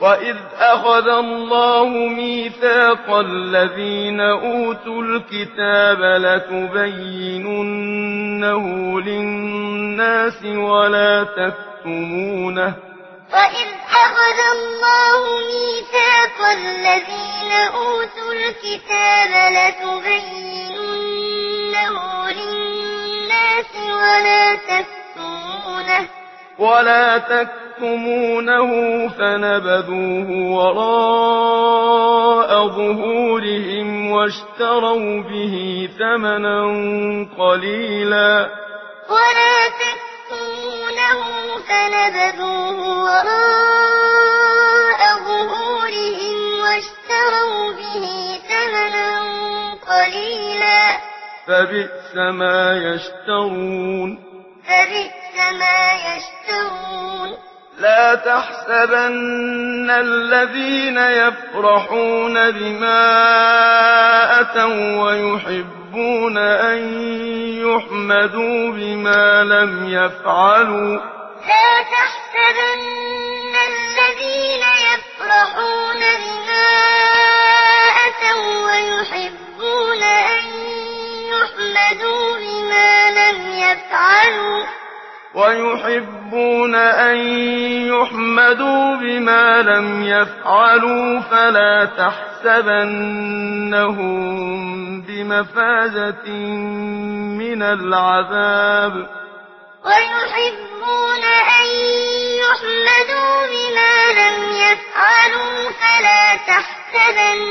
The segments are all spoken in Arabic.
وَإِذْ أَخَذَ اللَّهُ مِيثَاقَ الَّذِينَ أُوتُوا الْكِتَابَ لَتُبَيِّنُنَّهُ لِلنَّاسِ وَلَا تَكْتُمُونَهُ وَإِذْ أَخَذَ اللَّهُ مِيثَاقَ الَّذِينَ أُوتُوا الْكِتَابَ لَتُبَيِّنُنَّهُ لِلنَّاسِ وَلَا تَكْتُمُونَهُ وَلَا تَكْتُمُونَهُ يكتمونه فنبذوه وراء ظهورهم واشتروا به ثمنا قليلا ولا تكتمونه فنبذوه وراء ظهورهم واشتروا به ثمنا قليلا فبئس ما يشترون فبئس ما يشترون لا تحسبن الذين يفرحون بما أتوا ويحبون أن يحمدوا بما لم يفعلوا. لا تحسبن الذين يفرحون بما أتوا ويحبون أن يحمدوا بما لم يفعلوا. ويحب يحبون أن يحمدوا بما لم يفعلوا فلا تحسبنهم بمفازة من العذاب. ويحبون أن يحمدوا بما لم يفعلوا فلا تحسبنهم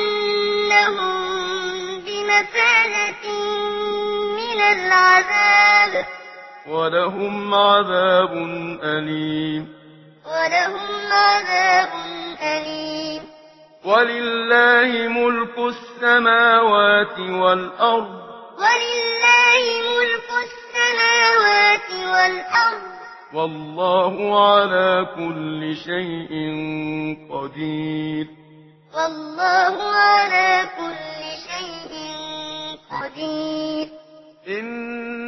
بمفازة من العذاب. ولهم عذاب أليم. ولهم عذاب أليم. ولله ملك السماوات والأرض. ولله ملك السماوات والأرض. والله على كل شيء قدير. والله على كل شيء قدير. إن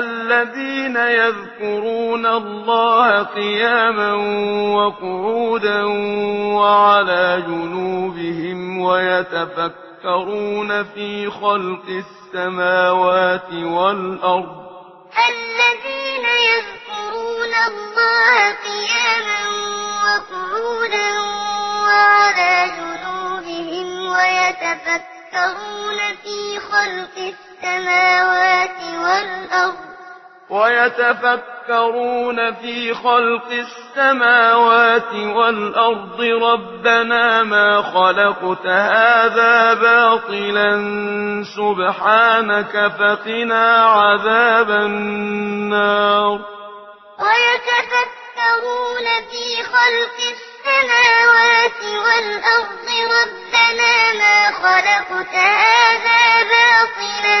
الذين يذكرون الله قياما وقعودا وعلى جنوبهم ويتفكرون في خلق السماوات والأرض الذين يذكرون الله قياما وقعودا وعلى جنوبهم ويتفكرون في خلق السماوات والأرض ويتفكرون في خلق السماوات والأرض ربنا ما خلقت هذا باطلا سبحانك فقنا عذاب النار ويتفكرون في خلق السماوات والأرض ربنا ما خلقت هذا باطلا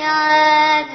الميعاد